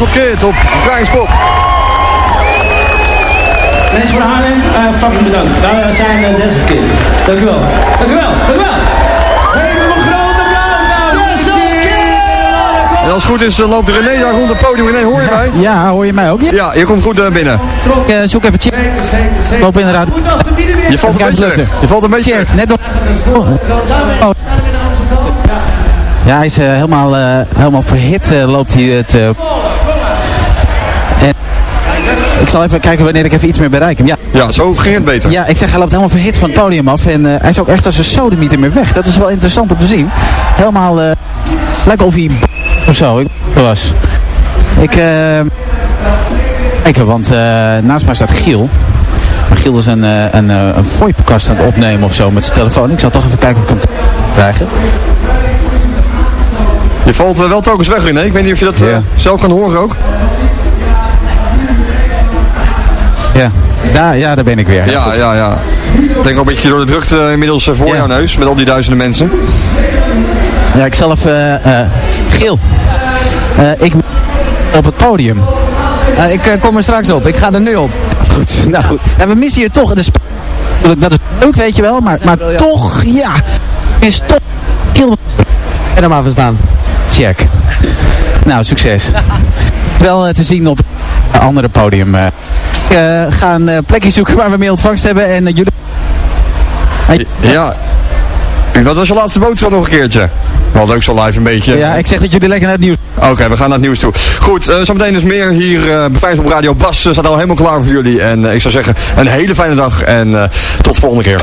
Desert Kid op Vrijspop. Mensen voor Haarlem, uh, fucking bedankt. Wij zijn uh, Desert Kid. Dank u wel. Dank u wel. Dank u wel. Geef hem een grote applaus. En als het goed is, loopt René daar rond het podium. René, hoor je mij? Ja, hoor je mij ook? Ja, je komt goed binnen. Ik uh, zoek even check. Loop inderdaad. Je valt een beetje. Je valt een beetje Net nog. Oh. Oh. Ja, hij is uh, helemaal, uh, helemaal verhit uh, loopt hij het. Ik zal even kijken wanneer ik even iets meer bereik hem. Ja. ja, zo ging het beter. Ja, ik zeg hij loopt helemaal verhit van het podium af. En hij is ook echt als een sodemieter meer weg. Dat is wel interessant om te zien. Helemaal, lijkt of hij of zo ik, was. Ik, kijken, want naast mij staat Giel. Maar Giel is een, een, een VoIP-kast aan het opnemen of zo met zijn telefoon. Ik zal toch even kijken of ik hem krijgen. Je valt uh, wel telkens weg hè? Ik weet niet of je dat uh, ja. zelf kan horen ook. Ja. Ja, ja, daar ben ik weer. Ja, ja, ja. Ik denk ook een beetje door de drukte uh, inmiddels voor ja. jouw neus, met al die duizenden mensen. Ja, ik zal even... Geel. ik op het podium. ik kom er straks op. Ik ga er nu op. Goed, nou goed. En we missen je toch. Dat is, dat is leuk, weet je wel. Maar, maar toch, ja. Is toch... Geel. En dan maar verstaan. Check. Nou, succes. Wel uh, te zien op een andere podium. Uh, gaan uh, plekjes zoeken waar we meer ontvangst hebben. En jullie... Ja. Wat was je laatste boodschap nog een keertje? Wel ook zo live een beetje. Ja, ik zeg dat jullie lekker naar het nieuws. Oké, okay, we gaan naar het nieuws toe. Goed, uh, zometeen is meer hier uh, bij op Radio. Bas uh, staat al helemaal klaar voor jullie. En ik zou zeggen, een hele fijne dag. En tot de volgende keer.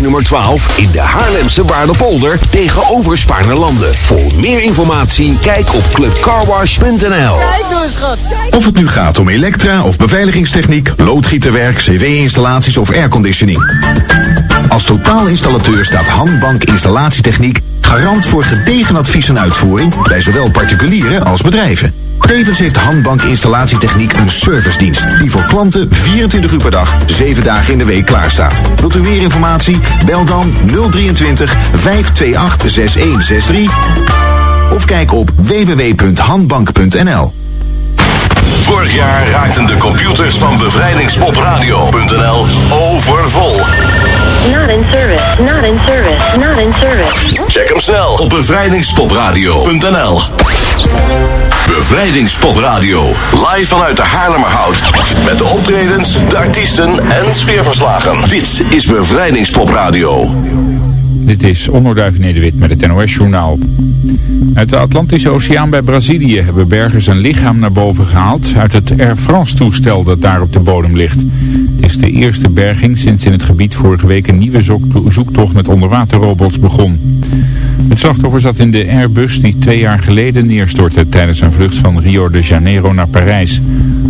nummer 12 in de Haarlemse Waardepolder tegenover Spaarnerlanden. Voor meer informatie kijk op clubcarwash.nl. Schat. Of het nu gaat om elektra of beveiligingstechniek, loodgieterwerk, cv-installaties of airconditioning. Als totaalinstallateur staat Handbank Installatietechniek garant voor gedegen advies en uitvoering bij zowel particulieren als bedrijven. Tevens heeft Handbank Installatietechniek een servicedienst die voor klanten 24 uur per dag, 7 dagen in de week klaarstaat. Wilt u meer informatie? Bel dan 023 528 6163 of kijk op www.handbank.nl. Vorig jaar raakten de computers van bevrijdingspopradio.nl overvol. Not in service, not in service, not in service. Check hem snel op bevrijdingspopradio.nl. Bevrijdingspop-radio. Live vanuit de Haarlemmerhout. Met de optredens, de artiesten en sfeerverslagen. Dit is Bevrijdingspop-radio. Dit is Onderduif Nederwit met het NOS-journaal. Uit de Atlantische Oceaan bij Brazilië hebben bergers een lichaam naar boven gehaald uit het Air France-toestel dat daar op de bodem ligt. Het is de eerste berging sinds in het gebied vorige week een nieuwe zoektocht met onderwaterrobots begon. Het slachtoffer zat in de Airbus die twee jaar geleden neerstortte tijdens een vlucht van Rio de Janeiro naar Parijs.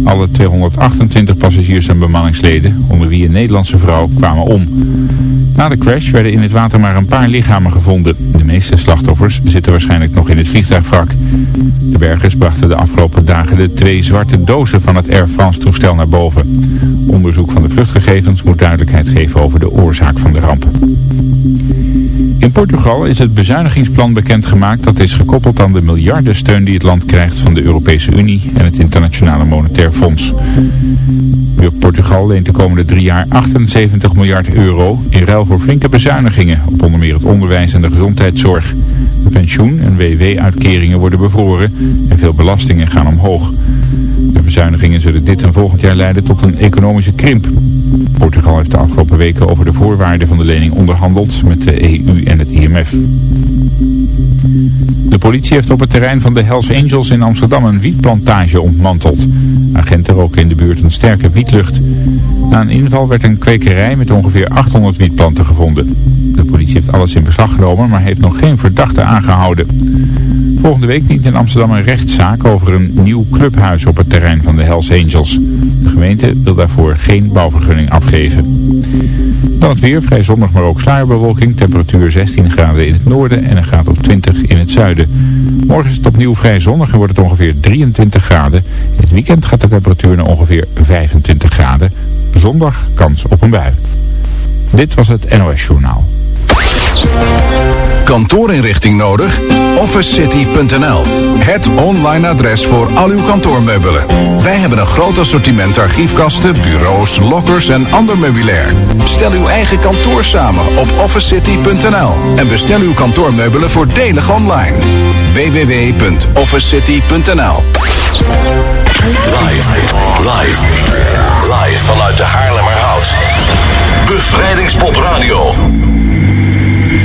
Alle 228 passagiers en bemanningsleden, onder wie een Nederlandse vrouw, kwamen om. Na de crash werden in het water maar een paar lichamen gevonden. De meeste slachtoffers zitten waarschijnlijk nog in het vliegtuigwrak. De bergers brachten de afgelopen dagen de twee zwarte dozen van het Air France toestel naar boven. Onderzoek van de vluchtgegevens moet duidelijkheid geven over de oorzaak van de ramp. In Portugal is het bezuinigingsplan bekendgemaakt dat is gekoppeld aan de miljardensteun die het land krijgt van de Europese Unie en het Internationale Monetair Fonds. Portugal leent de komende drie jaar 78 miljard euro in ruil voor flinke bezuinigingen op onder meer het onderwijs en de gezondheidszorg. De pensioen- en WW-uitkeringen worden bevroren en veel belastingen gaan omhoog. De bezuinigingen zullen dit en volgend jaar leiden tot een economische krimp. Portugal heeft de afgelopen weken over de voorwaarden van de lening onderhandeld met de EU en het IMF. Politie heeft op het terrein van de Hells Angels in Amsterdam een wietplantage ontmanteld. Agenten roken in de buurt een sterke wietlucht. Na een inval werd een kwekerij met ongeveer 800 wietplanten gevonden. De politie heeft alles in beslag genomen, maar heeft nog geen verdachte aangehouden. Volgende week dient in Amsterdam een rechtszaak over een nieuw clubhuis op het terrein van de Hells Angels. De gemeente wil daarvoor geen bouwvergunning afgeven. Dan het weer, vrij zonnig maar ook sluierbewolking. Temperatuur 16 graden in het noorden en een graad of 20 in het zuiden. Morgen is het opnieuw vrij zonnig en wordt het ongeveer 23 graden. In het weekend gaat de temperatuur naar ongeveer 25 graden. Zondag kans op een bui. Dit was het NOS Journaal. Kantoorinrichting nodig? OfficeCity.nl Het online adres voor al uw kantoormeubelen. Wij hebben een groot assortiment archiefkasten, bureaus, lockers en ander meubilair. Stel uw eigen kantoor samen op OfficeCity.nl en bestel uw kantoormeubelen voordelig online. www.officecity.nl Live, live, live vanuit de Haarlemmerhout. Bevrijdingspop Radio.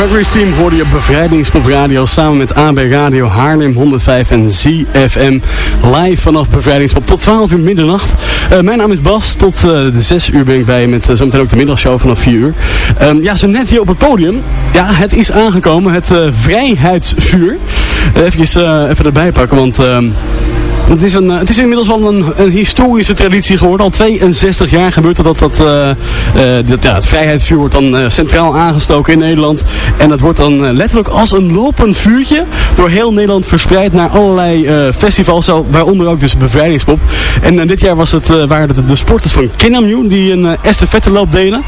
Gregory's Team hoorde je Bevrijdingspop Radio samen met AB Radio Haarlem 105 en ZFM live vanaf Bevrijdingspop tot 12 uur middernacht. Uh, mijn naam is Bas, tot de 6 uur ben ik bij met uh, zometeen ook de middagshow vanaf 4 uur. Um, ja, zo net hier op het podium, ja het is aangekomen, het vrijheidsvuur. even, even erbij pakken, want... Het is, een, het is inmiddels wel een, een, historische traditie geworden. Al 62 jaar gebeurt het dat, dat, uh, dat ja, het vrijheidsvuur wordt dan uh, centraal aangestoken in Nederland. En dat wordt dan letterlijk als een lopend vuurtje door heel Nederland verspreid naar allerlei festivals. Waaronder ook dus bevrijdingspop. En dit jaar was het, waren het de sporters van Kinamju die een estafetteloop deden.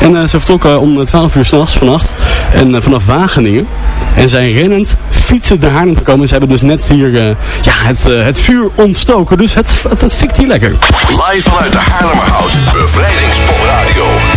En ze vertrokken om 12 uur s'nachts vannacht. En vanaf Wageningen. En zijn rennend fietsen naar Haarlem gekomen. Ze hebben dus net hier ja, het, het vuur ontstoken. Dus het, het, het fikt hier lekker. Live vanuit de Haarlemmerhout. Bevrijdingspop Radio.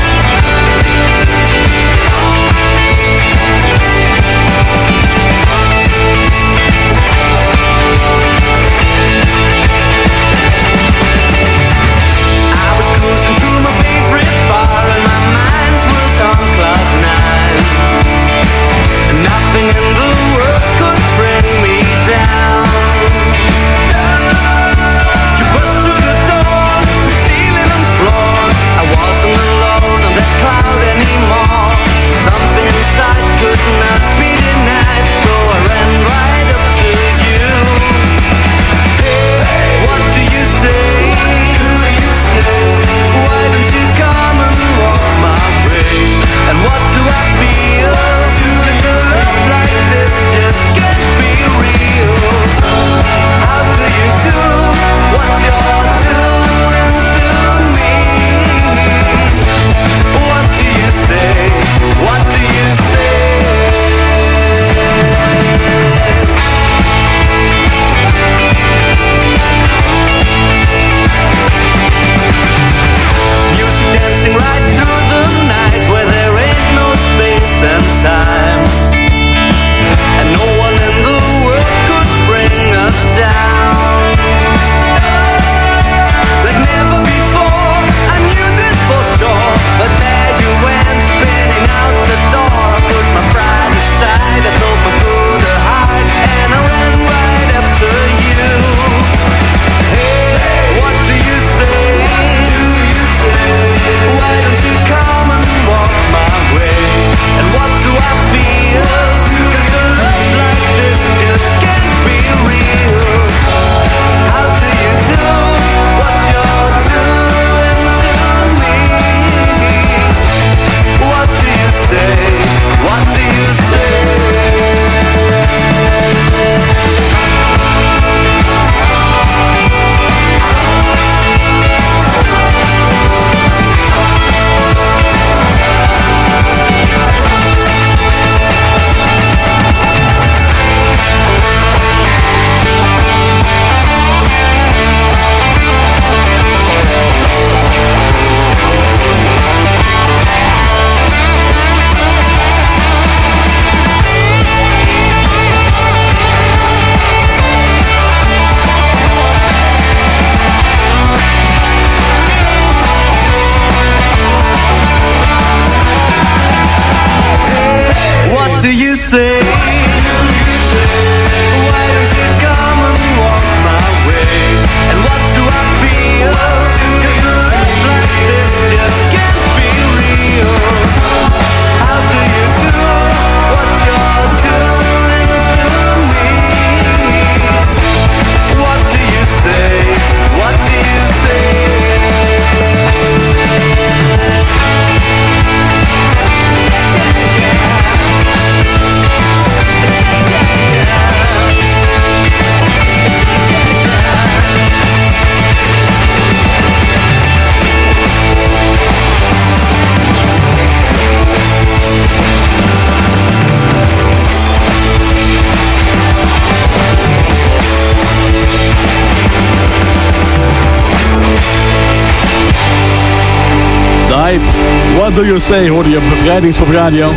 What Do You Say hoorde je bevrijdingspop radio.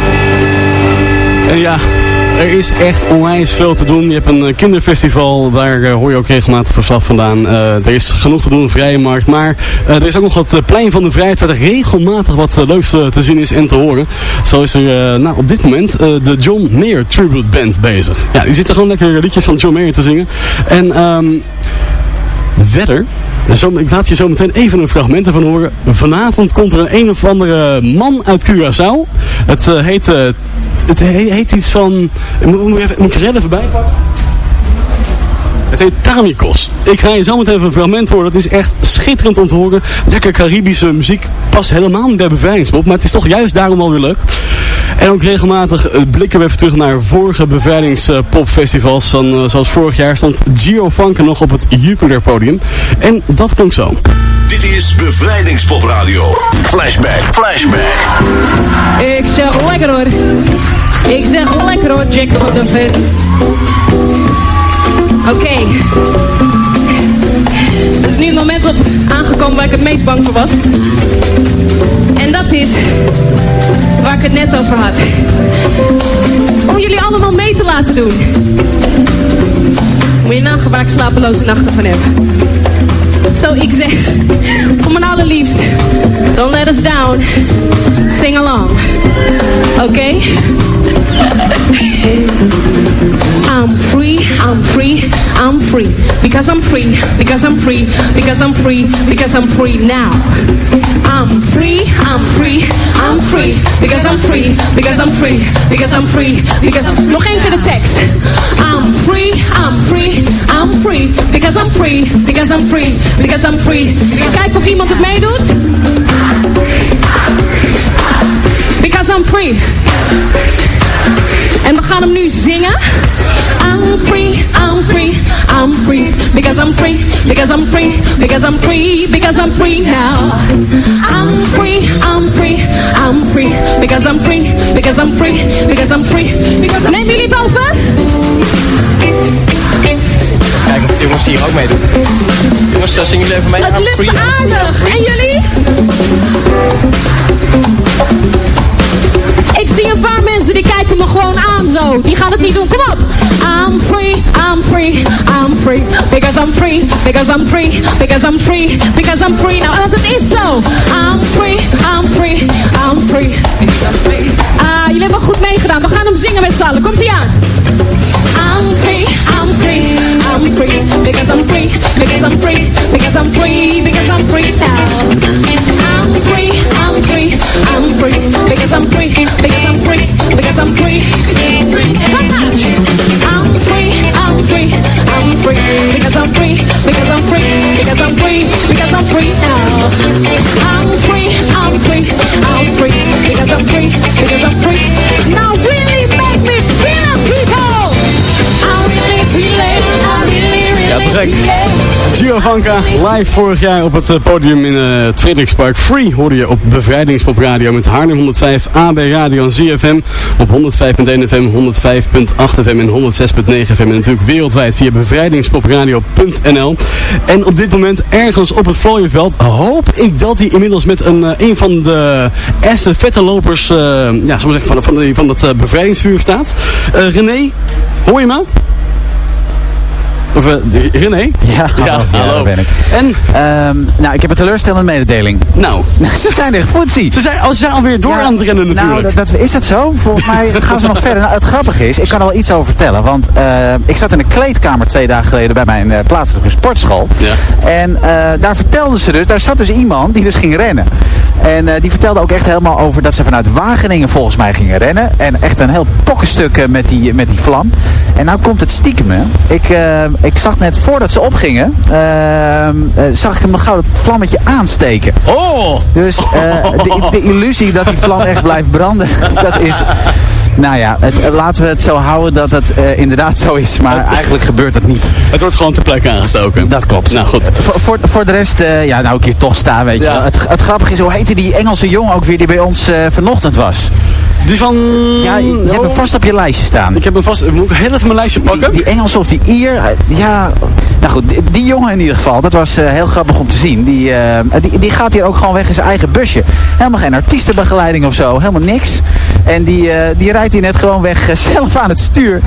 En ja, er is echt onwijs veel te doen. Je hebt een eh, kinderfestival, daar uh, hoor je ook regelmatig verslag vandaan. Uh, er is genoeg te doen, vrije markt. Maar er is ook nog het plein van de vrijheid, waar er regelmatig wat leuks te zien is en te horen. Zo is er nou, op dit moment de John Mayer Tribute Band bezig. Ja, die zitten gewoon lekker liedjes van John Mayer te zingen. En um, verder ik laat je zo meteen even een fragment ervan horen. Vanavond komt er een een of andere man uit Curaçao. Het uh, heet, uh, het heet iets van... Moet, moet, even, moet ik er even bij pakken? Het heet Tamikos. Ik ga je zo meteen even een fragment horen. Dat is echt schitterend om te horen. Lekker Caribische muziek. Past helemaal niet bij bevrijdingspop. Maar het is toch juist daarom alweer leuk. En ook regelmatig eh, blikken we even terug naar vorige bevrijdingspopfestivals. Van, zoals vorig jaar stond Gio Funken nog op het Jupiler podium. En dat klonk zo. Dit is Bevrijdingspop Radio. Flashback, flashback. Ik zeg lekker hoor. Ik zeg lekker hoor. Jack van der Ven. Oké. Er is nu een moment op aangekomen waar ik het meest bang voor was. En dat is waar ik het net over had. Om jullie allemaal mee te laten doen. Moet je nagaan waar ik slapeloze nachten van heb. Zo, ik zeg, voor mijn allerliefst, don't let us down, sing along. Oké? I'm free, I'm free, I'm free. Because I'm free, because I'm free, because I'm free, because I'm free now. I'm free, I'm free, I'm free. Because I'm free, because I'm free, because I'm free, because I'm free. Nog één keer de tekst. I'm free, I'm free, I'm free. Because I'm free, because I'm free, because I'm free. Kijk of iemand het meedoet. Because I'm free. En we gaan hem nu zingen. I'm free, I'm free, I'm free. Because I'm free, because I'm free, because I'm free, because I'm free now. I'm free, I'm free, I'm free. Because I'm free, because I'm free, because I'm free. Because Neem jullie het over? Kijk of jongens hier ook meedoen. Jongens, uh, zingen jullie even mee? Het I'm lukt I'm I'm aardig. En jullie? Ik zie een paar mensen die kijken me gewoon aan zo. Die gaan het niet doen. Kom op. I'm free, I'm free, I'm free. Because I'm free, because I'm free, because I'm free, because I'm free. Nou, het is zo. I'm free, I'm free, I'm free. Because I'm free. Ah, jullie hebben goed meegedaan. We gaan hem zingen met z'n allen. Komt ie aan. I'm free, I'm free, I'm free, because I'm free, because I'm free, because I'm free, because I'm free now. I'm free, I'm free, I'm free, because I'm free, because I'm free, because I'm free, I'm free, I'm free, I'm free, because I'm free, because I'm free, because I'm free, because I'm free now. Ja, te gek. live vorig jaar op het eh, podium in eh, het Frederikspark. Free hoorde je op Bevrijdingspop Radio met Haarlem 105, AB Radio en ZFM op 105.1 FM, 105.8 FM en 106.9 FM. En natuurlijk wereldwijd via bevrijdingspodradio.nl. En op dit moment ergens op het Vlooienveld hoop ik dat hij inmiddels met een, eh, een van de eerste vette lopers eh, ja, zeggen, van, van, van dat eh, bevrijdingsvuur staat. Eh, René, hoor je me? Of, de- René? Ja, hallo. Ja, hallo. daar ben ik. En? nou, ik heb een teleurstellende mededeling. Nou. ze zijn er voetzie. Ze zijn, oh, ze zijn alweer door aan het rennen natuurlijk. Nou, dat, dat- is dat zo? Volgens mij gaan ze nog verder. Nou, het grappige is, ik kan er wel iets over vertellen. Want eh, ik zat in een kleedkamer twee dagen geleden bij mijn eh, plaatselijke sportschool. Ja. En eh, daar vertelden ze dus, daar zat dus iemand die dus ging rennen. En die vertelde ook echt helemaal over dat ze vanuit Wageningen volgens mij gingen rennen. En echt een heel pokkenstuk met die, met die vlam. En nou komt het stiekem. hè. Ik, eh, ik zag net voordat ze opgingen, eh, eh, zag ik hem een gouden vlammetje aansteken. Oh! Dus eh, de, de illusie dat die vlam echt blijft branden, dat is... Nou ja, het, eh, laten we het zo houden dat het inderdaad zo is. Maar eigenlijk gebeurt dat niet. Het wordt gewoon ter plekke aangestoken. Dat klopt. Nou goed. Voor, voor, voor de rest, ja, nou ik hier toch sta, weet je wel. Het, het grappige is, hoe heette die Engelse jongen ook weer die bij ons vanochtend was? Die van... Ja, je, je hebt hem vast op je lijstje staan. Ik heb hem vast... Moet ik heel even mijn lijstje pakken? Die, die Engelse of die Ier, ja... Nou goed, die, die jongen in ieder geval, dat was eh, heel grappig om te zien. Die, eh, die, die gaat hier ook gewoon weg in zijn eigen busje. Helemaal geen artiestenbegeleiding of zo, helemaal niks. En die, eh, die rijdt hier net gewoon weg zelf aan het stuur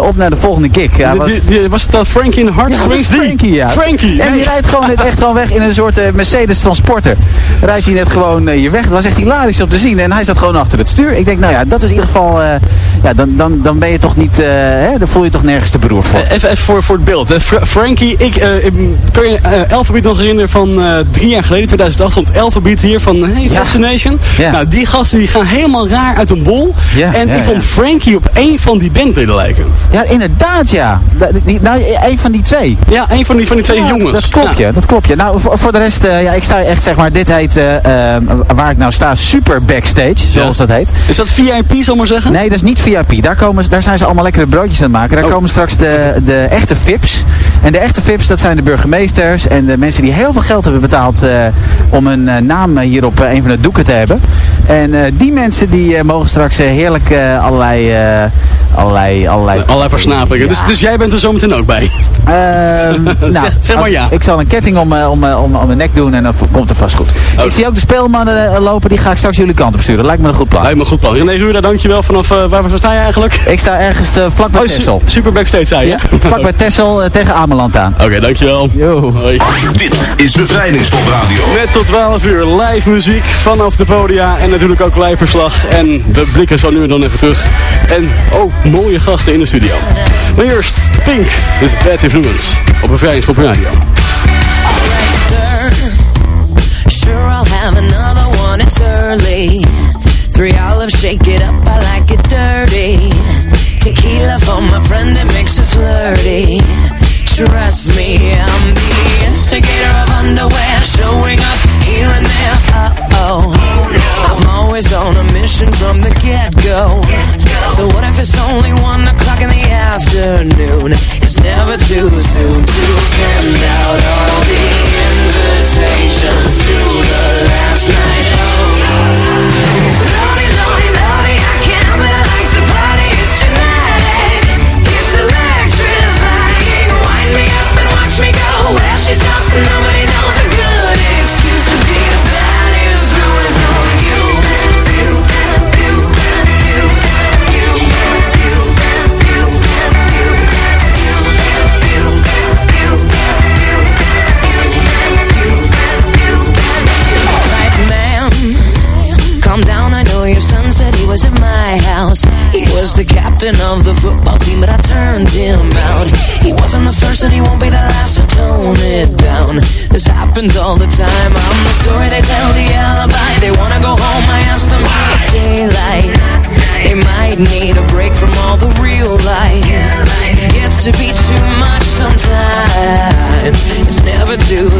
op naar de volgende gig. Ja, was, die- die- was het dan Frankie in de ja, dat Frankie, ja. Frankie. En die rijdt gewoon net echt gewoon weg in een soort Mercedes Transporter. Rijdt hij net gewoon hier weg. Het was echt hilarisch om te zien. En hij zat gewoon achter het stuur. Ik denk, nou ja, dat is in ieder geval... eh, ja, dan, dan, dan ben je toch niet... eh, hè, dan voel je toch nergens de broer voor. Eh, Even, even voor, voor het beeld. hè. Fra- Frankie, ik, ik- kan je Alphabet nog herinneren van drie jaar geleden, 2008, stond Alphabet hier van Hey Fascination. Ja. Nou, die gasten die gaan helemaal raar uit een bol. Ja, en ik vond. Frankie op één van die bandleden lijken. Ja, inderdaad, ja. Die- nou, een van die twee. Ja, één van die, van die twee jongens. Dat klopt. Dat klopt. Nou, voor, voor de rest, ja, ik sta echt, zeg maar, dit heet, waar ik nou sta, super backstage, zoals dat heet. Is dat VIP, zal ik maar zeggen? Nee, dat is niet VIP. Daar, komen, daar zijn ze allemaal lekkere broodjes aan het maken. Daar Oh. komen straks de, de echte VIP's. En de echte VIP's, dat zijn de burgemeesters en de mensen die heel veel geld hebben betaald eh, om hun eh, naam hier op eh, een van de doeken te hebben. En die mensen die mogen straks heerlijk allerlei, allerlei... allerlei, Allerlei versnaperingen. Dus, dus jij bent er zometeen ook bij. Ehm, nou, zeg, zeg maar ja. Ik zal een ketting om, om, om, om mijn nek doen en dan komt het vast goed. Ik zie ook de speelmannen lopen, die ga ik straks jullie kant op sturen. Lijkt me een goed plan. Lijkt me een goed plan. René Ruda, dankjewel. Vanaf eh, waar, waar sta je eigenlijk? Ik sta ergens eh, vlak bij Oh, su- Tessel. super backstage, zei je? Ja, vlak bij Tessel eh, tegen Ameland aan. Oké, dankjewel. Yo. Hoi. Dit is Bevrijdingspop Radio. Net tot 12 uur live muziek vanaf de podia en natuurlijk ook live verslag. En we blikken zo nu en dan even terug. En ook mooie gasten in de studio. Maar eerst Pink, dus Bad Influence op Bevrijdingspop Radio. Sure, I'll have another one, it's early. Three olives, shake it up, I like it dirty. Tequila for my friend, it makes her flirty. Trust me, I'm the instigator of underwear, showing up here and there. Uh oh, I'm always on a mission from the get go. So, what if it's only one o'clock in the afternoon? It's never too soon to send out all the invitations to the last night and I'm captain of the football team, but I turned him out. He wasn't the first and he won't be the last to tone it down. This happens all the time. I'm the story they tell, the alibi. They wanna go home, I ask them how it's daylight. They might need a break from all the real life. Gets to be too much sometimes. It's never too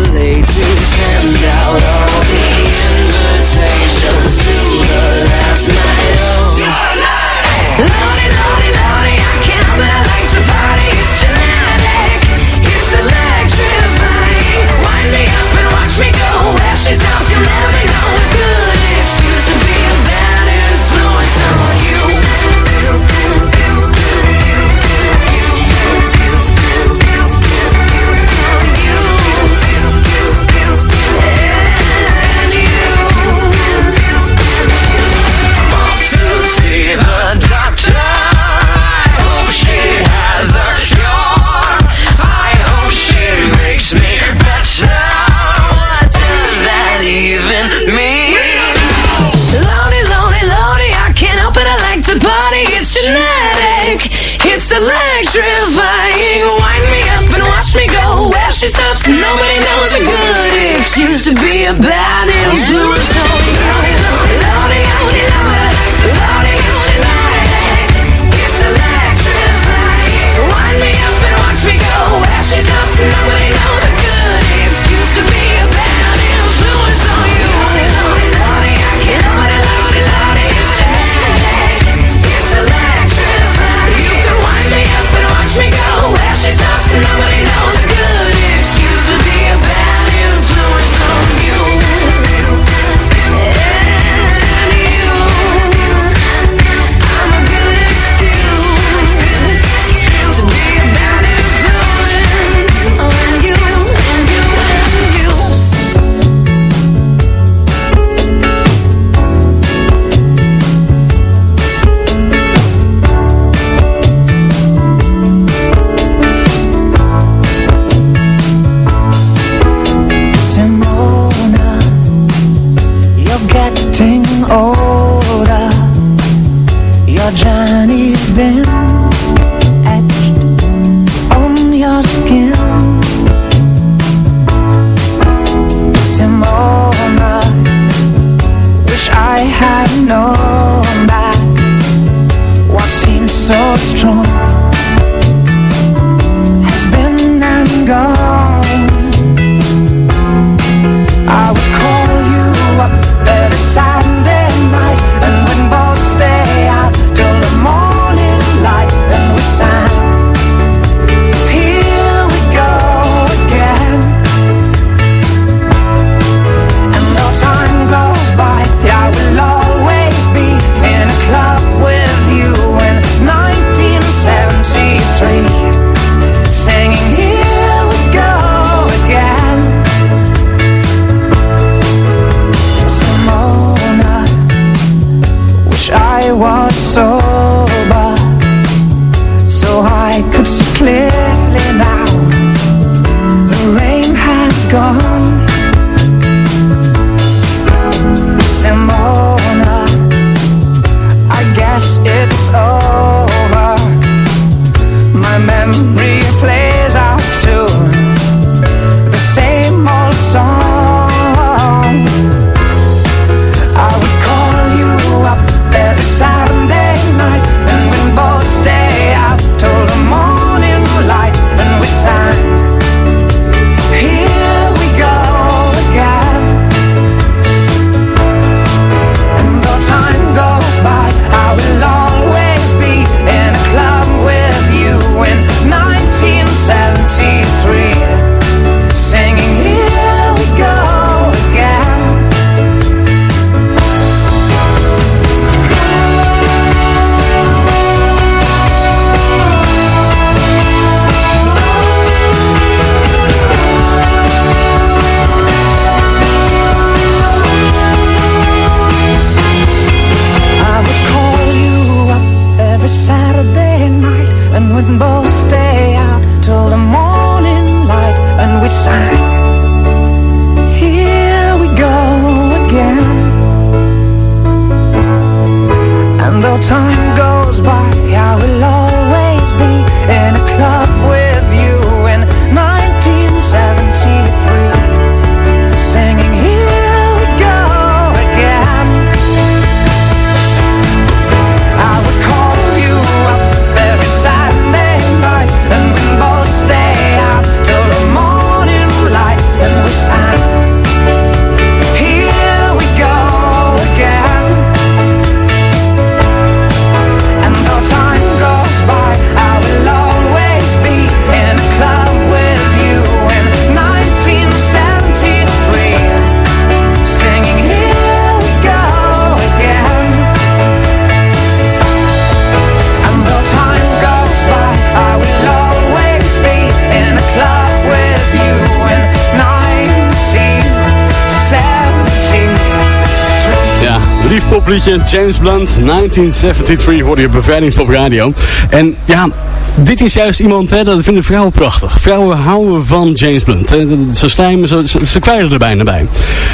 popliedje James Blunt 1973 hoorde je bevrijdingspop radio. En ja, dit is juist iemand, hè, dat vinden vrouwen prachtig. Vrouwen houden van James Blunt. Ze slijmen, ze, ze, kwijlen er bijna bij.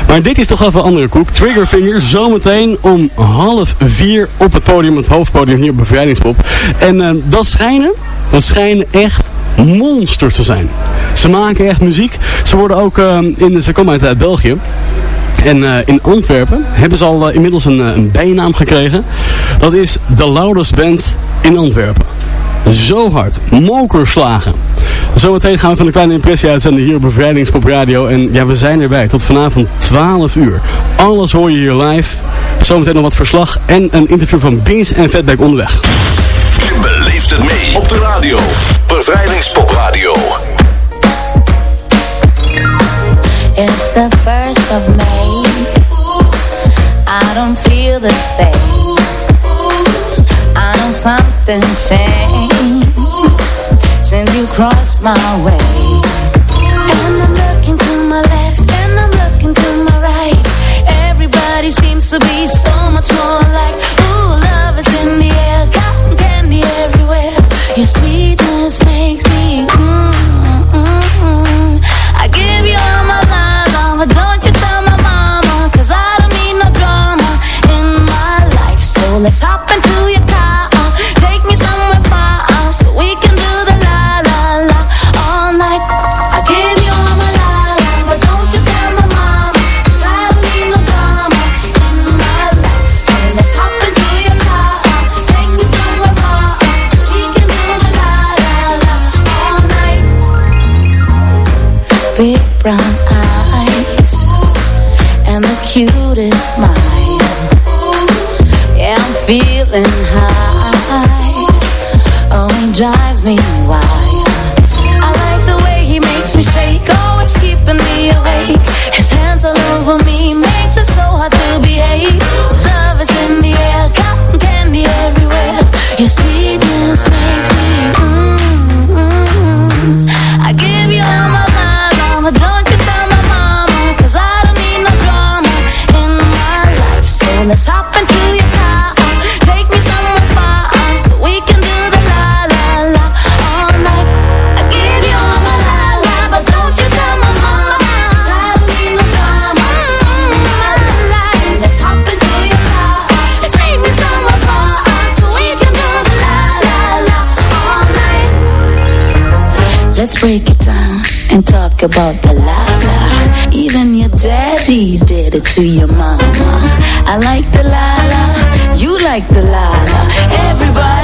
Maar dit is toch even een andere koek. Triggerfinger, zometeen om half vier op het podium, het hoofdpodium hier op Bevrijdingspop. En eh, dat schijnen, dat schijnen echt monsters te zijn. Ze maken echt muziek. Ze worden ook, uh, in, ze komen uit België. En eh, in Antwerpen hebben ze al eh, inmiddels een, eh, een, bijnaam gekregen. Dat is de Loudest Band in Antwerpen. Zo hard. Mokerslagen. Zometeen gaan we van een kleine impressie uitzenden hier op Bevrijdingspop Radio. En ja, we zijn erbij. Tot vanavond 12 uur. Alles hoor je hier live. Zometeen nog wat verslag en een interview van Beans en Fatback onderweg. Je beleeft het mee op de radio. Bevrijdingspop Radio. It's the first of May. I don't feel the same. I know something changed since you crossed my way. can talk about the lala. Even your daddy did it to your mama I like the lala. you like the lala. Everybody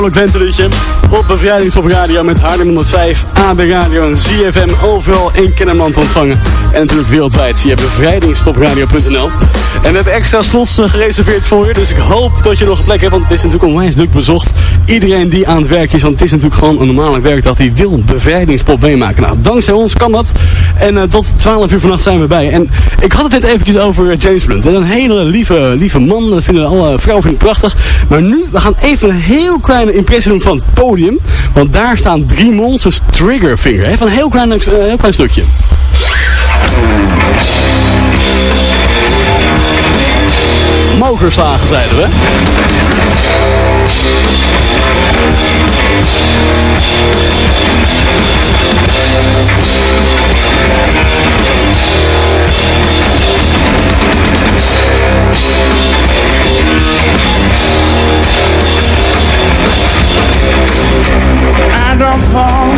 vrolijk venteruutje. Op Bevrijdingspop Radio met Haarlem 105, AB Radio en ZFM overal in Kennemerland ontvangen. En natuurlijk wereldwijd via bevrijdingspopradio.nl. En hebben extra slots eh, gereserveerd voor je, dus ik hoop dat je nog een plek hebt, want het is natuurlijk onwijs druk bezocht. Iedereen die aan het werk is, want het is natuurlijk gewoon een normale werkdag, die wil bevrijdingspop meemaken. Nou, dankzij ons kan dat. En eh, tot 12 uur vannacht zijn we bij. En ik had het net eventjes over eh, James Blunt. En een hele lieve, lieve man, dat vinden alle vrouwen vinden het prachtig. Maar nu, we gaan even een heel kleine impressie doen van het podium. Want daar staan drie monsters Triggerfinger. Even een heel klein, eh, heel klein stukje. Mogerslagen zeiden we. I.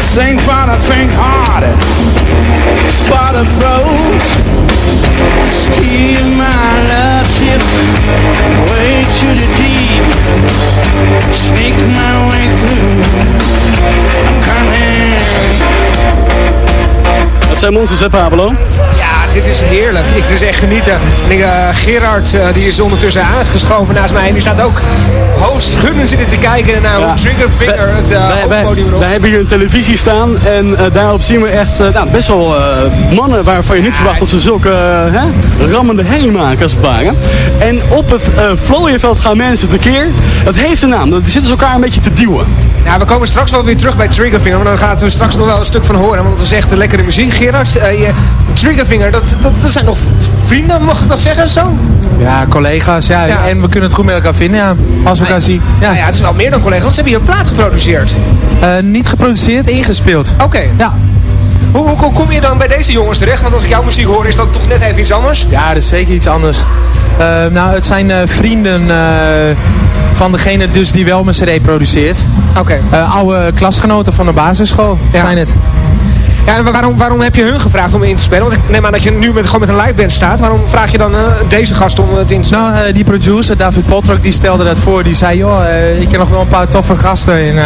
Sing for the faint hearted, for the froze. Steer my love way to the deep. Sneak my way through. Dat zijn monsters, hè Pablo? Ja, dit is heerlijk. Ik, dit is echt genieten. En ik, eh, Gerard eh, die is ondertussen aangeschoven naast mij. En die staat ook hoofdschuddend zitten te kijken naar hoe Triggerfinger het uh, wij, wij, podium erop. wij hebben hier een televisie staan en eh, daarop zien we echt eh, nou, best wel eh, mannen waarvan je niet verwacht dat ze zulke eh, hè, rammende herrie maken als het ware. En op het uh, vlooienveld gaan mensen tekeer. Dat heeft een naam, die zitten ze elkaar een beetje te duwen. Ja, we komen straks wel weer terug bij Triggerfinger. Maar dan gaat we straks nog wel een stuk van horen. Want dat is echt een lekkere muziek. Gerard, eh, je, Triggerfinger, dat, dat, dat zijn nog vrienden, mag ik dat zeggen zo? Ja, collega's, ja. Ja. En we kunnen het goed met elkaar vinden, ja. Als we elkaar zien. Ja. Nou ja, het is wel meer dan collega's. Ze hebben hier een plaat geproduceerd. Eh, niet geproduceerd, ingespeeld. Oké. Ja. Hoe, kom je dan bij deze jongens terecht? Want als ik jouw muziek hoor, is dat toch net even iets anders? Ja, dat is zeker iets anders. Eh, nou, het zijn eh, vrienden eh, van degene dus die wel mijn cd produceert. Oké. Eh, oude klasgenoten van de basisschool zijn het. Ja, en waarom, waarom heb je hun gevraagd om in te spelen? Want ik neem aan dat je nu met, gewoon met een liveband staat. Waarom vraag je dan deze gast om het in te spelen? Nou, die producer, David Potrock, die stelde dat voor. Die zei, joh, ik ken nog wel een paar toffe gasten. En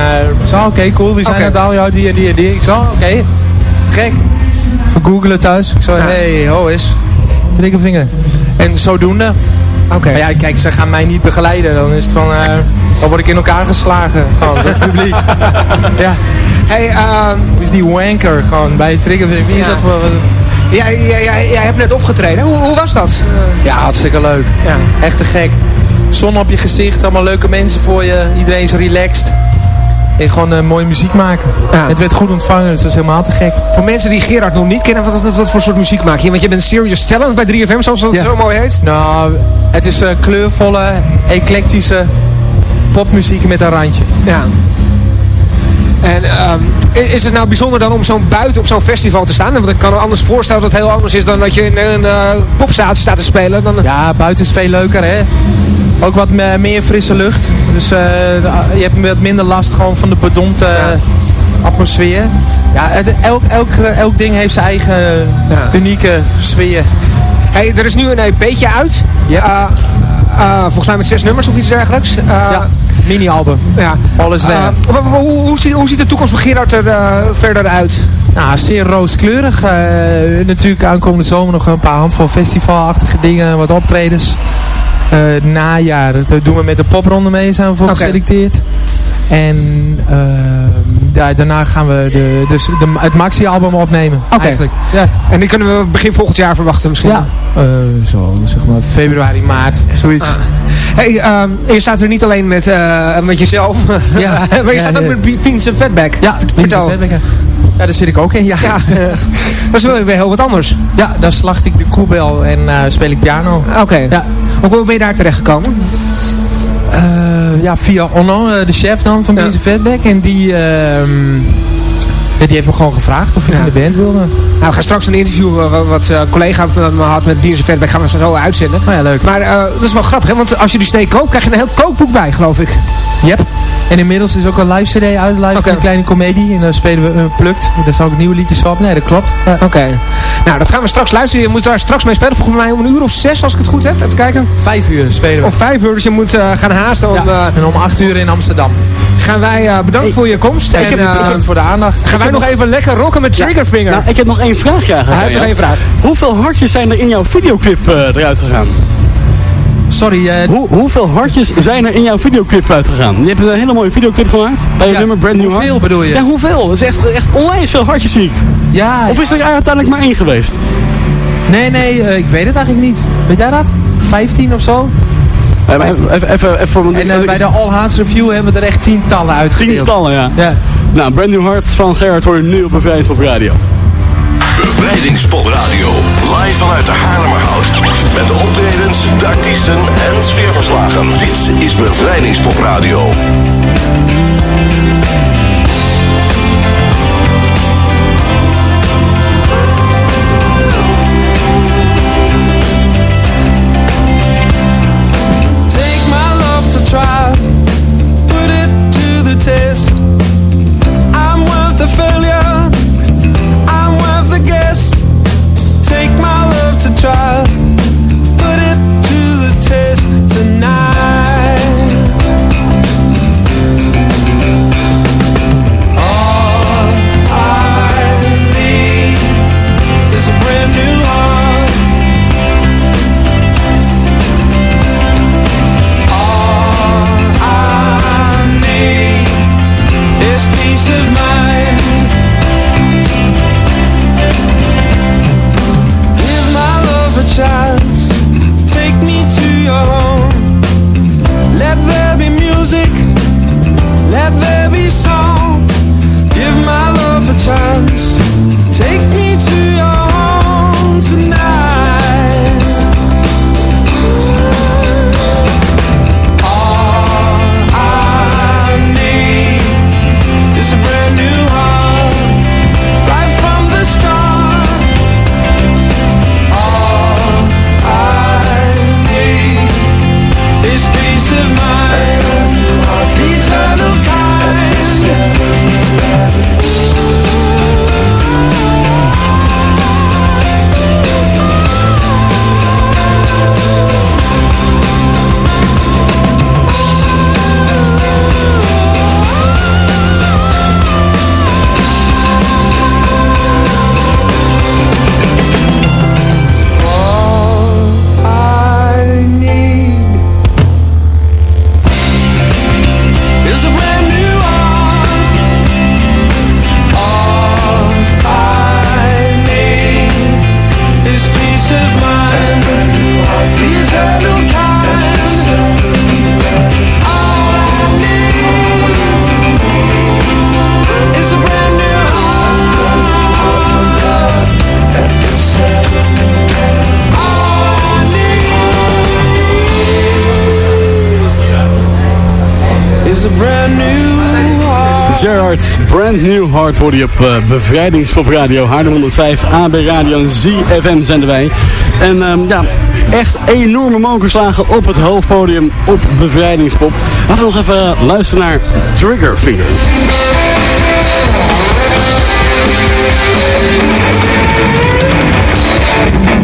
ik zei, oké, cool. Wie zijn het al? Ja, die en die en die. Ik zei, oh, oké, gek. Even googelen thuis. Ik zei, hey, ho is. Triggervinger. En zodoende. Oké. Maar ja, kijk, ze gaan mij niet begeleiden. Dan is het van, eh, dan word ik in elkaar geslagen. Gewoon, door het publiek. ja. Hey, ehm, Wie is die wanker gewoon bij Triggervinger? Wie is Ja. dat voor... jij, jij, jij, jij hebt net opgetreden. Hoe, hoe was dat? Ja, hartstikke leuk. Ja. Echt te gek. Zon op je gezicht, allemaal leuke mensen voor je. Iedereen is relaxed. En gewoon eh, mooie muziek maken. Ja. Het werd goed ontvangen, dus dat is helemaal te gek. Voor mensen die Gerard nog niet kennen, wat, wat, wat voor soort muziek maak je? Want je bent serious talent bij 3FM, zoals dat Ja. zo mooi heet. Nou, het is eh, kleurvolle, eclectische popmuziek met een randje. Ja. En ehm, is het nou bijzonder dan om zo'n buiten op zo'n festival te staan? Want ik kan me anders voorstellen dat het heel anders is dan dat je in een uh, staat te spelen. Dan, Ja, buiten is veel leuker, hè. Ook wat me- meer frisse lucht. Dus eh, je hebt wat minder last gewoon van de bedompte eh, atmosfeer. Ja, het, elk, elk, eh, elk ding heeft zijn eigen Ja. unieke sfeer. Hey, er is nu een EP'tje uit. Ja. Volgens mij met zes nummers of iets dergelijks. Ja, mini-album. ja. Alles wa- hoe, hoe, ziet, hoe ziet de toekomst van Gerard er verder uit? Nou, zeer rooskleurig. Natuurlijk aankomende zomer nog een paar handvol festivalachtige dingen, wat optredens. Eh najaar, dat doen we met de popronde mee, zijn we voor geselecteerd. En eh, ja, daarna gaan we de, dus de, het Maxi-album opnemen. Oké. Eigenlijk. Ja, En die kunnen we begin volgend jaar verwachten misschien. ja. Eh, zo zeg maar februari, maart, zoiets. Ah. Hey, ehm, je staat er niet alleen met, met jezelf, Ja. maar je Ja, staat ook met Vincent Fatback. Ja, Vertel. Vetbeck, Ja, daar zit ik ook in, ja. Ja, dat is wel weer heel wat anders. Ja, daar slacht ik de koebel en eh, speel ik piano. Oké. Ja. Hoe ben je daar terecht gekomen? Eh, ja, via Onno, eh, de chef dan van Ja. deze Fatback. En die, ehm, die heeft me gewoon gevraagd of ik Ja. in de band wilde. Nou, we gaan straks een interview wat, eh, collega van me had met Bierse Fatback gaan we zo uitzenden. Oh ja, leuk. Maar dat is wel grappig, hè? want als je die steek koopt, krijg je een heel kookboek bij, geloof ik. Yep. En inmiddels is ook een live cd uit, live van een kleine komedie. En daar spelen we Unplugged. Daar zijn ook nieuwe liedjes van. Nee, dat klopt. Ja. Oké. Nou, dat gaan we straks luisteren. Je moet daar straks mee spelen. Volgens mij om een uur of zes, als ik het goed heb. Even kijken. Vijf uur spelen we. Om vijf uur, dus je moet eh, gaan haasten. Om, eh, En om acht uur in Amsterdam. gaan wij eh, bedankt voor je komst. ik en, heb bedankt voor de aandacht. gaan wij nog even lekker rocken met Triggerfinger. Nou, ik heb nog één vraagje eigenlijk. Hij heeft nog één vraag. Hoeveel hartjes zijn er in jouw videoclip eh, eruit gegaan? Sorry, eh, Hoe, hoeveel hartjes zijn er in jouw videoclip uitgegaan? Je hebt een hele mooie videoclip gemaakt bij je Ja, nummer Brand New Heart. hoeveel bedoel je? Ja, hoeveel? Dat is echt, echt onwijs veel hartjes zie ik. ja. Of is er uiteindelijk maar één geweest? Nee, nee, eh, ik weet het eigenlijk niet. Weet jij dat? 15 of zo? Eh, Even, even, even, even En bij de All Hearts Review hebben we er echt tientallen uitgedeeld. tientallen, ja. Ja. Nou, Brand New Heart van Gerard hoor je nu op Bevrijdingspop Radio. Bevrijdingspop Radio. Live vanuit de Haarlemmerhout. Met de optredens, de artiesten en sfeerverslagen. Dit is Bevrijdingspop Radio. Brand New Heart hoorde je op eh, Bevrijdingspop Radio, Haarlem 105, AB Radio en ZFM zenden wij. En ehm, ja, echt enorme mokerslagen op het hoofdpodium op Bevrijdingspop. Laten we nog even luisteren naar Triggerfinger. I'm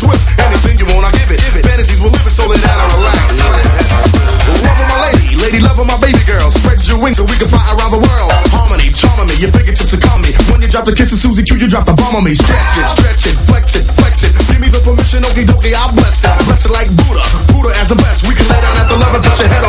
twist. Anything you want, I give it. Fantasies will live it, so lay down and relax. Love of my lady, lady love of my baby girl. Spread your wings so we can fly around the world. Harmony, charming me, your fingertips are calm me. When you drop the kiss of Susie Q, you drop the bomb on me. Stretch it, stretch it, flex it, flex it. Give me the permission, okie dokie, I'll bless it. Bless it like Buddha, Buddha as the best. We can lay down at the love and put your head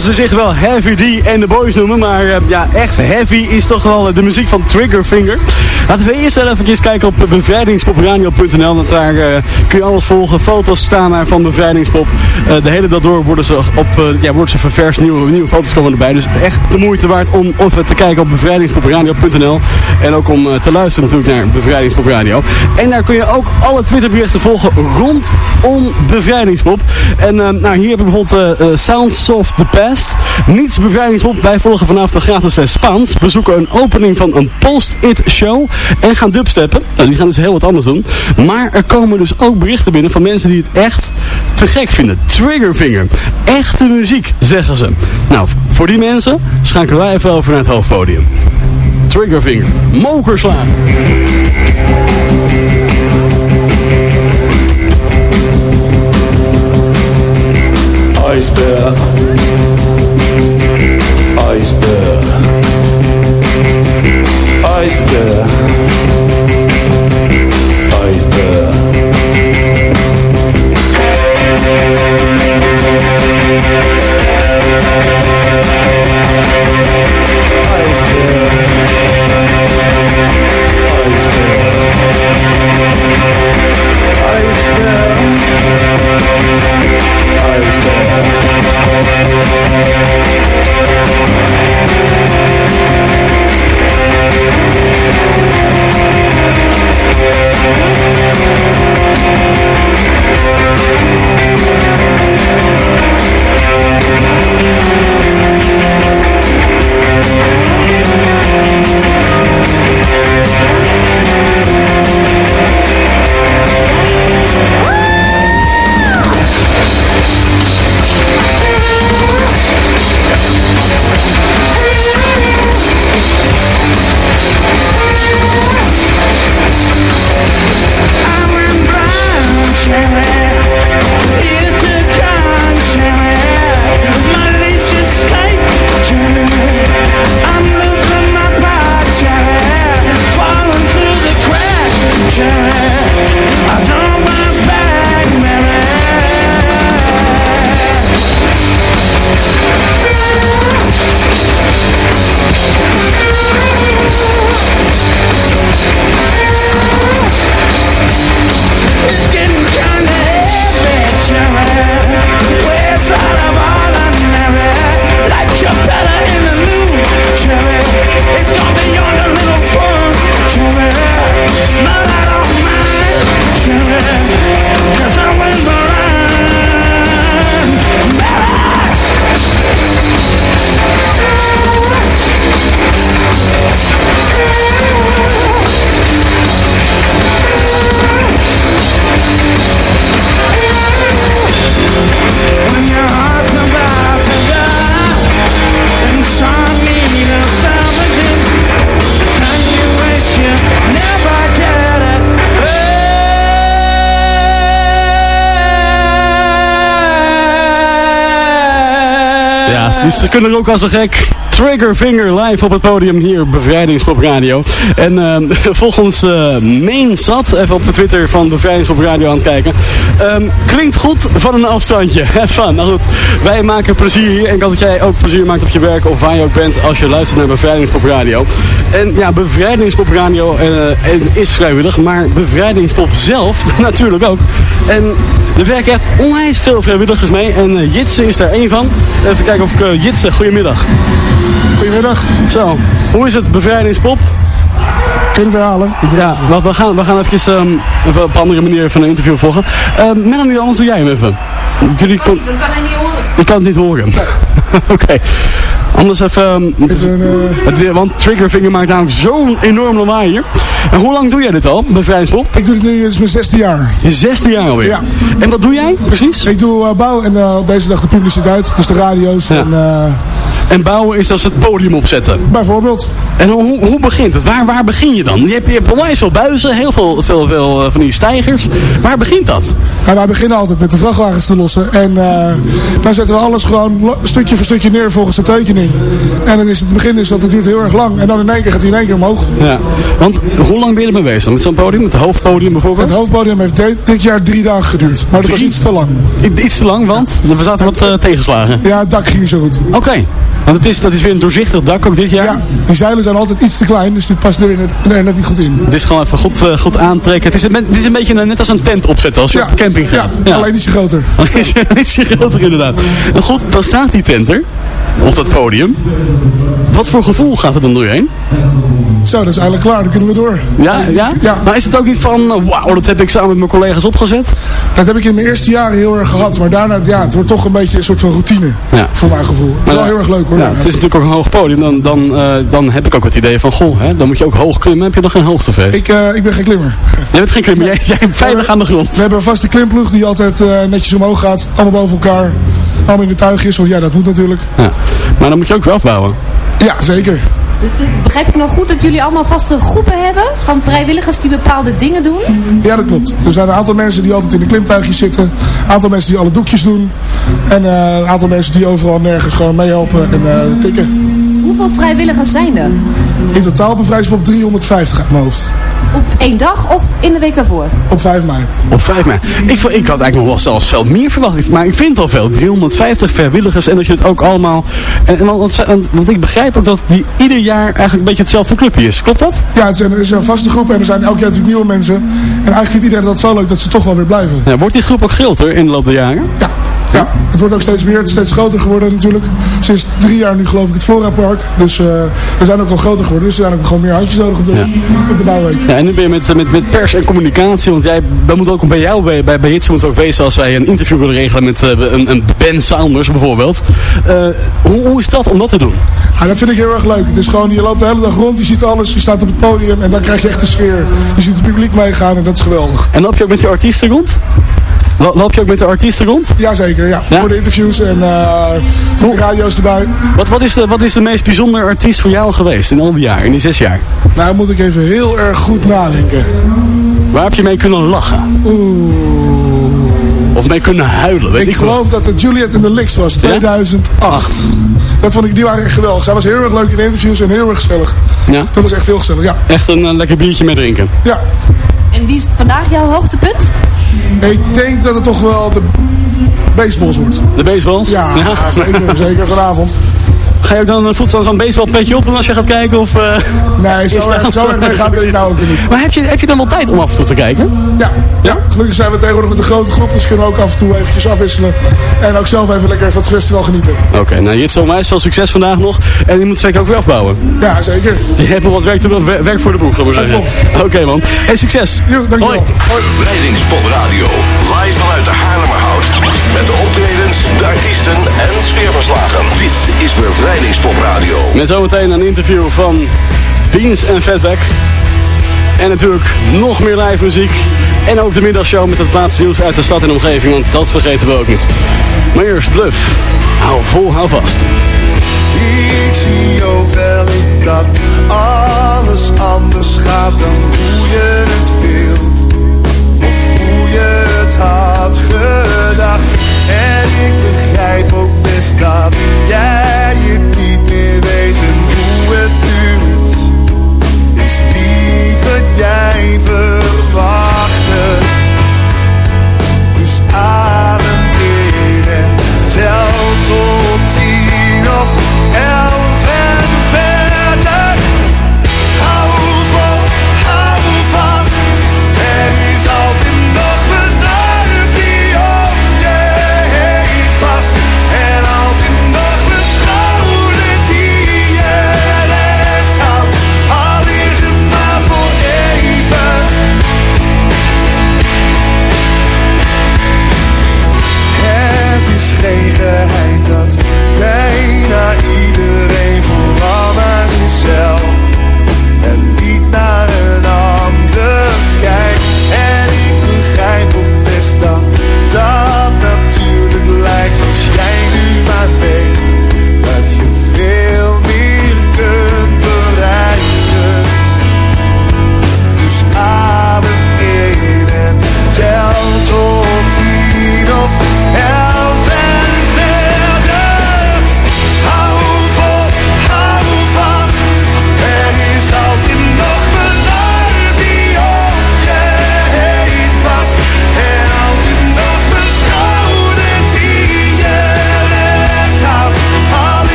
ze zich wel Heavy D en de Boys noemen, maar eh, ja, echt heavy is toch wel de muziek van Triggerfinger. Laten we eerst even kijken op bevrijdingspopradio.nl, want daar eh, kun je alles volgen. Foto's staan daar van Bevrijdingspop. Eh, de hele dag door worden ze, op, eh, ja, worden ze ververs, nieuwe, nieuwe foto's komen erbij. Dus echt de moeite waard om even te kijken op bevrijdingspopradio.nl. En ook om te luisteren natuurlijk naar Bevrijdingspop Radio. En daar kun je ook alle Twitterberichten volgen rondom Bevrijdingspop. En nou, hier heb ik bijvoorbeeld Sounds of the Past. Niets Bevrijdingspop. Wij volgen vanaf de gratis les Spaans. Bezoeken een opening van een post-it show. En gaan dubsteppen. Nou, die gaan dus heel wat anders doen. Maar er komen dus ook berichten binnen van mensen die het echt te gek vinden. Triggerfinger. Echte muziek, zeggen ze. Nou, voor die mensen schakelen wij even over naar het hoofdpodium. Triggerfinger. Mokerslaan. Ze kunnen ook als een gek. Triggerfinger live op het podium hier, Bevrijdingspop Radio. En eh, volgens uh, Main zat, even op de Twitter van Bevrijdingspop Radio aan het kijken. Ehm, klinkt goed van een afstandje. Even, nou goed, wij maken plezier hier. En ik dat jij ook plezier maakt op je werk of waar je ook bent als je luistert naar Bevrijdingspop Radio. En ja, Bevrijdingspop Radio eh, is vrijwillig, maar Bevrijdingspop zelf natuurlijk ook. En er werken echt onwijs veel vrijwilligers mee. En uh, Jitse is daar één van. Even kijken of ik uh, Jitse, goedemiddag. Goedemiddag. Zo, hoe is het bevrijdingspop? Kun je het herhalen? Ja, wat, we, gaan, we gaan even, um, even op een andere manier van een interview volgen. Uh, Melanie, anders doe jij hem even. Jullie kan, niet, dan kan hij niet horen. Ik kan het niet horen. Oké. Okay. Anders even... Um, een, uh... het, want Triggerfinger maakt namelijk zo'n enorm lawaai hier. En hoe lang doe jij dit al, bevrijdingspop? Ik doe het nu, het is mijn zesde jaar. Je zesde jaar alweer? Ja. En wat doe jij precies? Ik doe uh, bouw en uh, op deze dag de publiciteit, dus de radio's. Ja. En, uh, en bouwen is als het podium opzetten? Bijvoorbeeld. En hoe, hoe begint het? Waar, waar begin je dan? Je hebt, je hebt onwijs veel buizen, heel veel, veel, veel van die stijgers. Waar begint dat? Ja, wij beginnen altijd met de vrachtwagens te lossen. En dan zetten we alles gewoon stukje voor stukje neer volgens de tekening. En dan is het begin is dat het duurt heel erg lang. En dan in één keer gaat hij in één keer omhoog. Ja, want hoe lang ben je ermee bezig? Met zo'n podium? Met het hoofdpodium bijvoorbeeld? Het hoofdpodium heeft dit, dit jaar drie dagen geduurd. Maar dat drie? was iets te lang. Iets te lang, want er zaten wat uh, tegenslagen. Ja, het dak ging niet zo goed. Oké. Okay. Want het is, dat is weer een doorzichtig dak ook dit jaar? Ja, die zeilen zijn altijd iets te klein, dus dit past er net, er net niet goed in. Het is gewoon even goed, uh, goed aantrekken. Het is, een, het is een beetje een, net als een tent opzetten als je ja, op camping gaat. Ja, ja. alleen ietsje groter. ietsje groter inderdaad. En goed, dan staat die tent er, op dat podium. Wat voor gevoel gaat er dan doorheen? Zo, dat is eigenlijk klaar, dan kunnen we door. Ja, ja? ja. Maar is het ook niet van, wauw, dat heb ik samen met mijn collega's opgezet? Dat heb ik in mijn eerste jaren heel erg gehad. Maar daarna, ja, het wordt toch een beetje een soort van routine. Ja. Voor mijn gevoel. Het is wel heel erg leuk hoor. Ja, het is natuurlijk ook een hoog podium. Dan, dan, uh, dan heb ik ook het idee van, goh, hè, dan moet je ook hoog klimmen. Heb je nog geen hoogtevrees? Ik, uh, ik ben geen klimmer. Jij bent geen klimmer, jij, jij bent veilig aan de grond. We hebben een vaste klimploeg die altijd uh, netjes omhoog gaat. Allemaal boven elkaar. Allemaal in de tuigjes, want ja, dat moet natuurlijk. Ja. Maar dan moet je ook wel afbouwen. Ja, zeker. Begrijp ik nou goed dat jullie allemaal vaste groepen hebben van vrijwilligers die bepaalde dingen doen? Ja, dat klopt. Er zijn een aantal mensen die altijd in de klimtuigjes zitten. Een aantal mensen die alle doekjes doen. En eh, een aantal mensen die overal nergens gewoon meehelpen en eh, tikken. Hoeveel vrijwilligers zijn er? In totaal op een vrijspop 350 uit mijn hoofd. Op één dag of in de week daarvoor? Op 5 mei. Op 5 mei. Ik, vo- ik had eigenlijk nog wel zelfs veel meer verwacht. Maar ik vind al veel. 350 vrijwilligers. En dat je het ook allemaal... En, en, want, ik begrijp ook dat die ieder jaar eigenlijk een beetje hetzelfde clubje is. Klopt dat? Ja, het zijn, is een vaste groep en er zijn elk jaar natuurlijk nieuwe mensen. En eigenlijk vindt iedereen dat zo leuk dat ze toch wel weer blijven. Ja, wordt die groep ook groter in de loop der jaren? Ja. Ja, het wordt ook steeds meer, het is steeds groter geworden natuurlijk. Sinds drie jaar nu geloof ik het Flora Park. Dus eh, we zijn ook wel groter geworden. Dus er zijn ook gewoon meer handjes nodig op de, op de bouwweek. Ja, en nu ben je met, met, met pers en communicatie, want jij, dat moet ook bij jou, bij, bij, bij Hits moet ook wezen als wij een interview willen regelen met eh, een, een Ben Saunders bijvoorbeeld. Eh, hoe, hoe is dat om dat te doen? Ja, dat vind ik heel erg leuk. Het is gewoon, je loopt de hele dag rond, je ziet alles, je staat op het podium en dan krijg je echt de sfeer. Je ziet het publiek meegaan en dat is geweldig. En loop je ook met die artiesten rond? Lo- Loop je ook met de artiesten rond? Jazeker, ja. Voor de interviews en uh, de radio's erbij. Wat, wat, is de, wat is de meest bijzondere artiest voor jou geweest in al die jaar, in die zes jaar? Nou, moet ik even heel erg goed nadenken. Waar heb je mee kunnen lachen? Of mee kunnen huilen? Weet Ik, ik, geloof dat het Juliet in the Licks was, 2008. Dat vond ik, die waren echt geweldig. Zij was heel erg leuk in interviews en heel erg gezellig. Ja? Dat was echt heel gezellig, ja. Echt een eh, lekker biertje met drinken. Ja. En wie is vandaag jouw hoogtepunt? Ik denk dat het toch wel de baseballs wordt. De baseballs? Ja, zeker, zeker vanavond. Ga je ook dan een voedsel zo'n baseballpetje op doen als je gaat kijken? Of, eh, Nee, zo is dat erg, zo erg mee gaat het nou ook niet. Maar heb je, heb je dan wel tijd om af en toe te kijken? Ja, ja, gelukkig zijn we tegenwoordig met een grote groep, dus kunnen we ook af en toe eventjes afwisselen. En ook zelf even lekker van het festival genieten. Oké, nou Jits onwijs veel succes vandaag nog. En je moet zeker ook weer afbouwen. Ja, zeker. Je hebt nog wat werk, te, wer- werk voor de boeg, zullen we zeggen. Oké man, hey, succes. Hoi. Bevrijdingspop Radio. Live vanuit de Haarlemmerhout. Met de optredens, de artiesten en sfeerverslagen. Dit is Bevrijdingspop Radio. Met zometeen een interview van Beans en Fatback. En natuurlijk nog meer live muziek. En ook de middagshow met het laatste nieuws uit de stad en omgeving. Want dat vergeten we ook niet. Maar eerst Bluff. Hou vol, hou vast. Ik zie ook wel in dat alles anders gaat dan hoe je het wilt.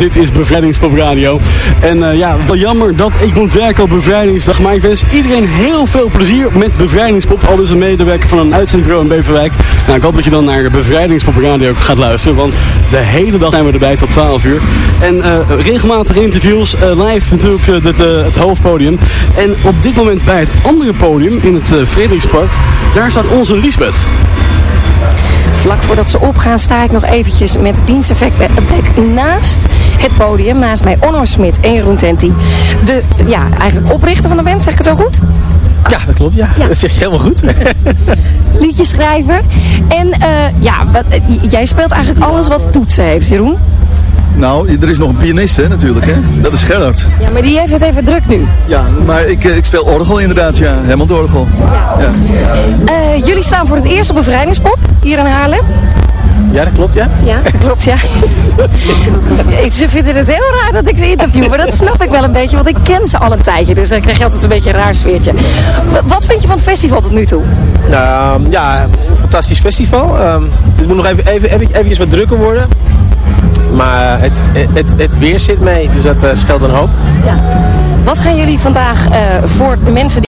Dit is Bevrijdingspop Radio. En eh, ja, wel jammer dat ik moet werken op Bevrijdingsdag. Maar ik wens iedereen heel veel plezier met Bevrijdingspop. Al dus een medewerker van een uitzendbureau in Beverwijk. Nou, ik hoop dat je dan naar Bevrijdingspop Radio gaat luisteren. Want de hele dag zijn we erbij tot 12 uur. En eh, regelmatig interviews, eh, live natuurlijk het, het hoofdpodium. En op dit moment bij het andere podium in het uh, Frederikspark, daar staat onze Lisbeth. Vlak voordat ze opgaan sta ik nog eventjes met Beans Effect Back naast het podium. Naast mij Onno Smit en Jeroen Tenti. De, ja, eigenlijk oprichter van de band, zeg ik het zo goed? Ja, dat klopt. Ja. Dat zeg je helemaal goed. Liedjeschrijver. En eh, ja, wat, eh, jij speelt eigenlijk alles wat toetsen heeft, Jeroen. Nou, er is nog een pianist hè, natuurlijk, hè. Dat is Gerard. Ja, maar die heeft het even druk nu. Ja, maar ik, eh, ik speel orgel inderdaad, ja. Helemaal orgel. Ja. Eh, jullie staan voor het eerst op Bevrijdingspop hier in Haarlem. Ja, dat klopt, ja. Ja, dat klopt, ja. ze vinden het heel raar dat ik ze interview, maar dat snap ik wel een beetje, want ik ken ze al een tijdje. Dus dan krijg je altijd een beetje een raar sfeertje. Wat vind je van het festival tot nu toe? Nou, ja, een fantastisch festival. Ehm, het moet nog even, even, even, eventjes wat drukker worden. Maar het, het, het weer zit mee, dus dat eh, scheelt een hoop. Wat gaan jullie vandaag eh, voor de mensen die